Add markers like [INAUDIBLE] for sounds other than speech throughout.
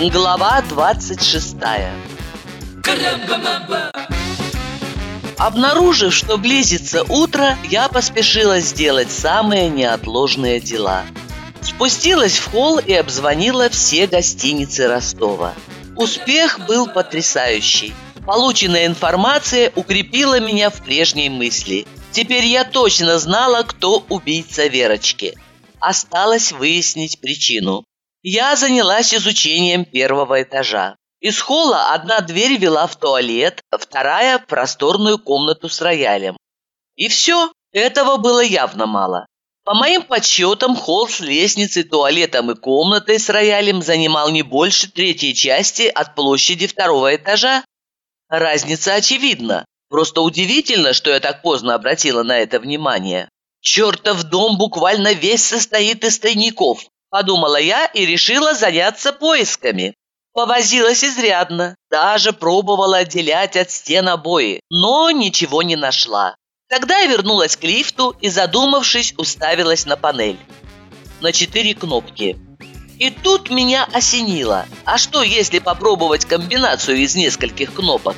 Глава 26 Обнаружив, что близится утро, я поспешила сделать самые неотложные дела. Спустилась в холл и обзвонила все гостиницы Ростова. Успех был потрясающий. Полученная информация укрепила меня в прежней мысли. Теперь я точно знала, кто убийца Верочки. Осталось выяснить причину. Я занялась изучением первого этажа. Из холла одна дверь вела в туалет, вторая – в просторную комнату с роялем. И все, этого было явно мало. По моим подсчетам, холл с лестницей, туалетом и комнатой с роялем занимал не больше третьей части от площади второго этажа. Разница очевидна. Просто удивительно, что я так поздно обратила на это внимание. Чертов дом буквально весь состоит из тайников, подумала я и решила заняться поисками. Повозилась изрядно, даже пробовала отделять от стен обои, но ничего не нашла. Тогда я вернулась к лифту и, задумавшись, уставилась на панель. На четыре кнопки. И тут меня осенило. А что, если попробовать комбинацию из нескольких кнопок?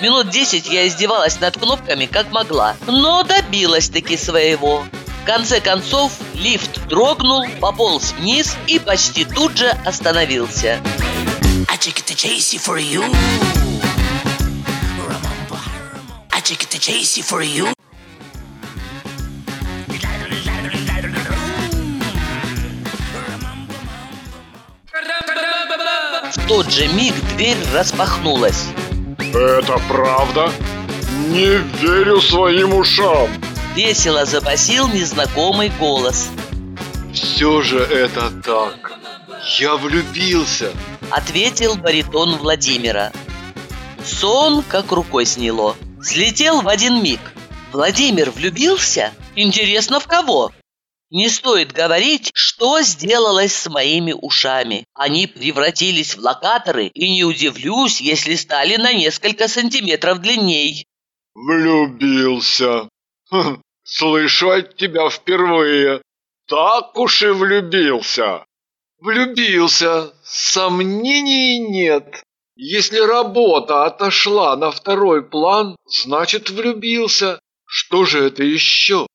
Минут десять я издевалась над кнопками как могла, но добилась таки своего. В конце концов, лифт дрогнул, пополз вниз и почти тут же остановился. В тот же миг дверь распахнулась. Это правда? Не верю своим ушам. Весело забасил незнакомый голос. Все же это так. Я влюбился ответил баритон Владимира. Сон как рукой сняло. Слетел в один миг. Владимир влюбился? Интересно, в кого? Не стоит говорить, что сделалось с моими ушами. Они превратились в локаторы, и не удивлюсь, если стали на несколько сантиметров длинней. Влюбился. [LAUGHS] Слышу от тебя впервые. Так уж и влюбился. Влюбился, сомнений нет. Если работа отошла на второй план, значит влюбился. Что же это еще?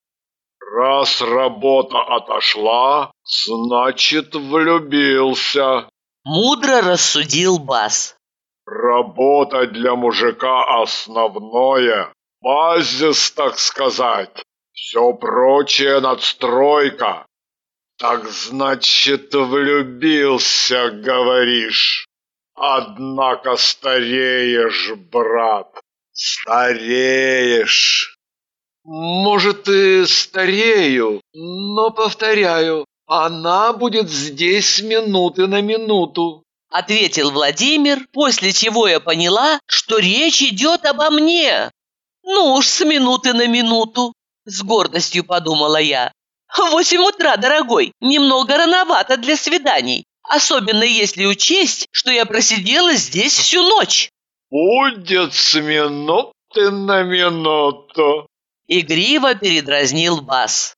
Раз работа отошла, значит влюбился. Мудро рассудил Бас. Работа для мужика основное. Базис, так сказать. Все прочее надстройка. «Так значит, влюбился, говоришь? Однако стареешь, брат, стареешь!» «Может, и старею, но, повторяю, она будет здесь с минуты на минуту», ответил Владимир, после чего я поняла, что речь идет обо мне. «Ну уж с минуты на минуту», с гордостью подумала я. «Восемь утра, дорогой, немного рановато для свиданий, особенно если учесть, что я просидела здесь всю ночь». «Будет с минуты на минуту», — игриво передразнил Бас.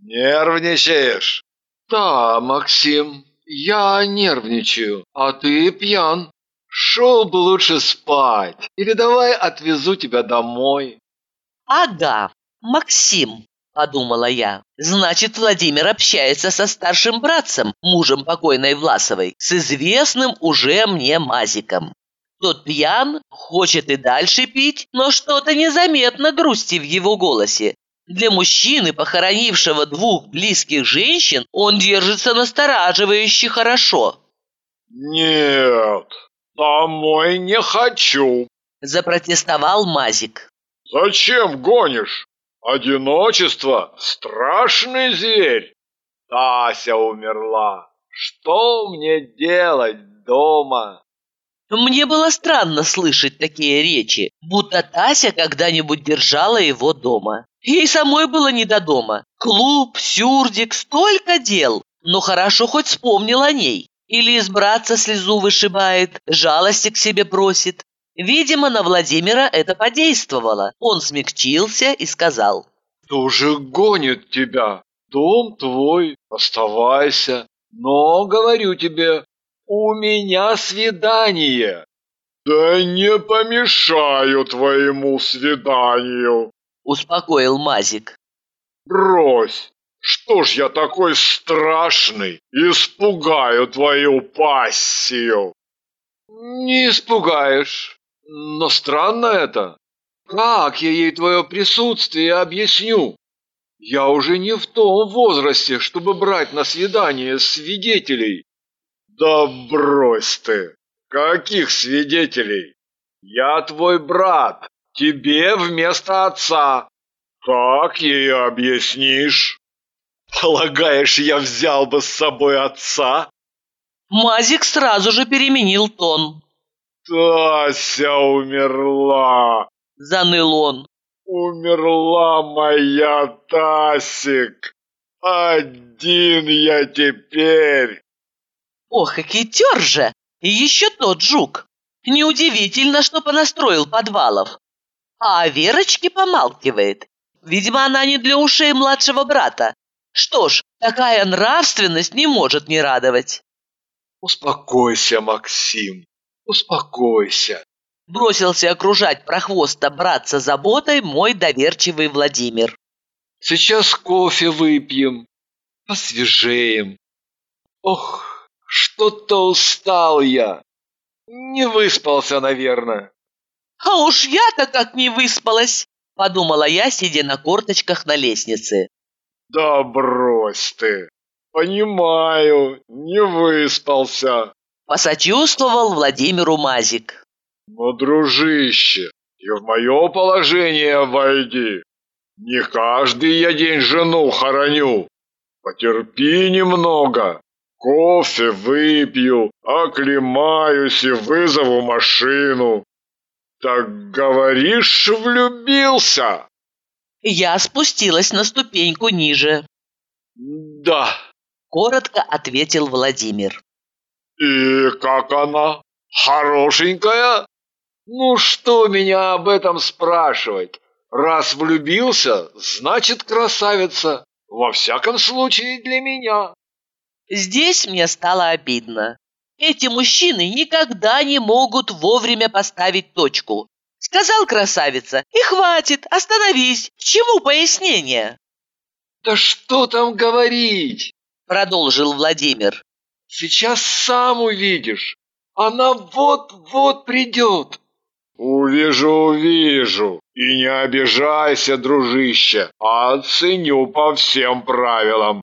«Нервничаешь?» «Да, Максим, я нервничаю, а ты пьян. Шел бы лучше спать, или давай отвезу тебя домой». «Ага, Максим, подумала я. Значит, Владимир общается со старшим братцем, мужем покойной Власовой, с известным уже мне Мазиком. Тот пьян, хочет и дальше пить, но что-то незаметно грусти в его голосе. Для мужчины, похоронившего двух близких женщин, он держится настораживающе хорошо. «Нет, домой не хочу», – запротестовал Мазик. «Зачем гонишь? Одиночество – страшный зверь. Тася умерла. Что мне делать дома? Мне было странно слышать такие речи, будто Тася когда-нибудь держала его дома. Ей самой было не до дома. Клуб, сюрдик, столько дел. Но хорошо хоть вспомнил о ней. Или из братца слезу вышибает, жалости к себе просит. Видимо, на Владимира это подействовало. Он смягчился и сказал. «Кто же гонит тебя? Дом твой, оставайся. Но, говорю тебе, У меня свидание. Да не помешаю твоему свиданию, успокоил Мазик. Брось, что ж я такой страшный, испугаю твою пассию. Не испугаешь, но странно это. Как я ей твое присутствие объясню? Я уже не в том возрасте, чтобы брать на свидание свидетелей. Да брось ты! Каких свидетелей? Я твой брат, тебе вместо отца. Как ей объяснишь? Полагаешь, я взял бы с собой отца? Мазик сразу же переменил тон. Тася умерла, заныл он. Умерла моя Тасик. Один я теперь. Ох, и китер же! И еще тот жук. Неудивительно, что понастроил подвалов. А о Верочке помалкивает. Видимо, она не для ушей младшего брата. Что ж, такая нравственность не может не радовать. Успокойся, Максим, успокойся. Бросился окружать прохвоста братца заботой мой доверчивый Владимир. Сейчас кофе выпьем, посвежеем. Ох, что-то устал я. Не выспался, наверное. А уж я-то как не выспалась, подумала я, сидя на корточках на лестнице. Да брось ты. Понимаю, не выспался. Посочувствовал Владимиру Мазик. Но, дружище, и в мое положение войди. Не каждый я день жену хороню. Потерпи немного. Кофе выпью, оклемаюсь и вызову машину. Так говоришь, влюбился? Я спустилась на ступеньку ниже. Да, коротко ответил Владимир. И как она? Хорошенькая? Ну что меня об этом спрашивать? Раз влюбился, значит красавица. Во всяком случае для меня. Здесь мне стало обидно. Эти мужчины никогда не могут вовремя поставить точку. Сказал красавица, и хватит, остановись, к чему пояснение? Да что там говорить, продолжил Владимир. Сейчас сам увидишь, она вот-вот придет. Увижу, увижу, и не обижайся, дружище, оценю по всем правилам.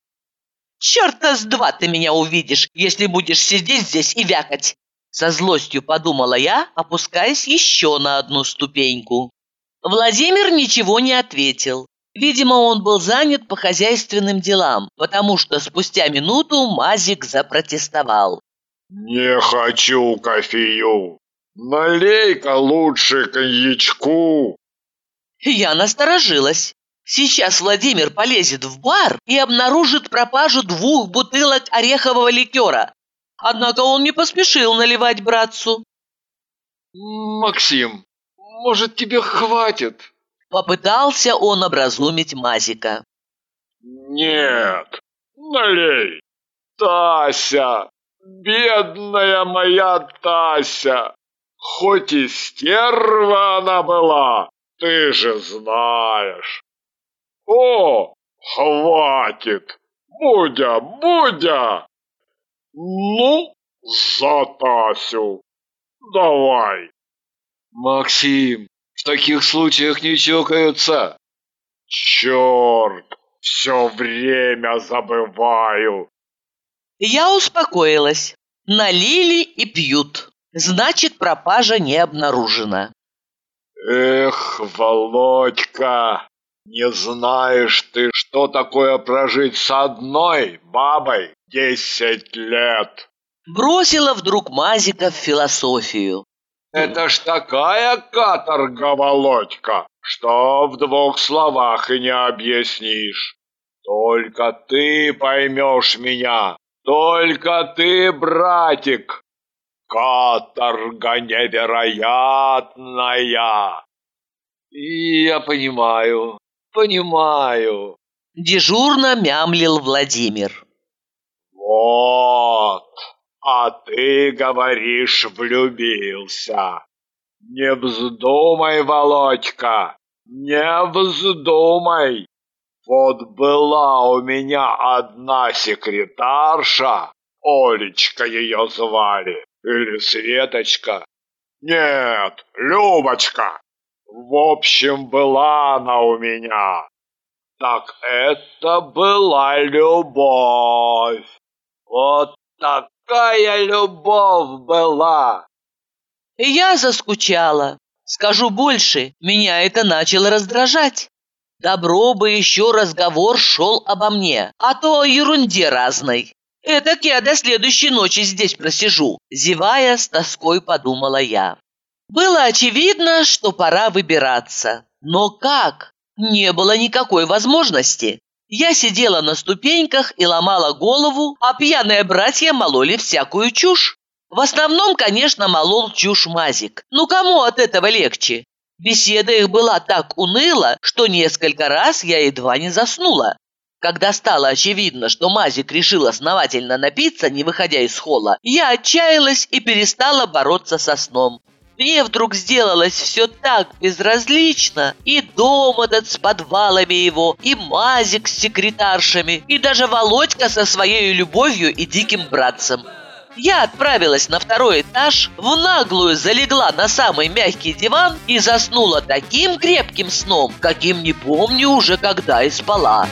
Черта с два ты меня увидишь, если будешь сидеть здесь и вякать. Со злостью подумала я, опускаясь еще на одну ступеньку. Владимир ничего не ответил. Видимо, он был занят по хозяйственным делам, потому что спустя минуту Мазик запротестовал. «Не хочу кофею! Налей-ка лучше коньячку!» Я насторожилась. Сейчас Владимир полезет в бар и обнаружит пропажу двух бутылок орехового ликера. Однако он не поспешил наливать братцу. «Максим, может, тебе хватит?» Попытался он образумить Мазика. «Нет, налей! Тася, бедная моя Тася! Хоть и стерва она была, ты же знаешь!» О, хватит! Будя, Будя! Ну, за Тасю! Давай! Максим, в таких случаях не чокаются. Черт, все время забываю. Я успокоилась. Налили и пьют. Значит, пропажа не обнаружена. Эх, Володька, не знаешь ты, что такое прожить с одной бабой десять лет. Бросила вдруг Мазика в философию. Это ж такая каторга, Володька, что в двух словах и не объяснишь. Только ты поймешь меня, только ты, братик. Каторга невероятная. И я понимаю, понимаю. Дежурно мямлил Владимир. Вот, А ты говоришь, влюбился. Не вздумай, Володька, не вздумай. Вот была у меня одна секретарша, Олечка ее звали, или Светочка. Нет, Любочка. В общем, была она у меня. Так это была любовь. Вот такая любовь была. Я заскучала. Скажу больше, меня это начало раздражать. Добро бы еще разговор шел обо мне, а то о ерунде разной. Этак я до следующей ночи здесь просижу, зевая, с тоской подумала я. Было очевидно, что пора выбираться. Но как? Не было никакой возможности. Я сидела на ступеньках и ломала голову, а пьяные братья мололи всякую чушь. В основном, конечно, молол чушь Мазик. Ну кому от этого легче? Беседа их была так уныла, что несколько раз я едва не заснула. Когда стало очевидно, что Мазик решил основательно напиться, не выходя из холла, я отчаялась и перестала бороться со сном. Мне вдруг сделалось все так безразлично. И дом этот с подвалами его, и Мазик с секретаршами, и даже Володька со своей любовью и диким братцем. Я отправилась на второй этаж, в наглую залегла на самый мягкий диван и заснула таким крепким сном, каким не помню уже когда и спала.